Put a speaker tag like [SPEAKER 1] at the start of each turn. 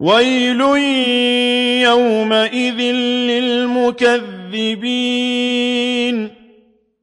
[SPEAKER 1] وَيْلٌ يَوْمَئِذٍ لِّلْمُكَذِّبِينَ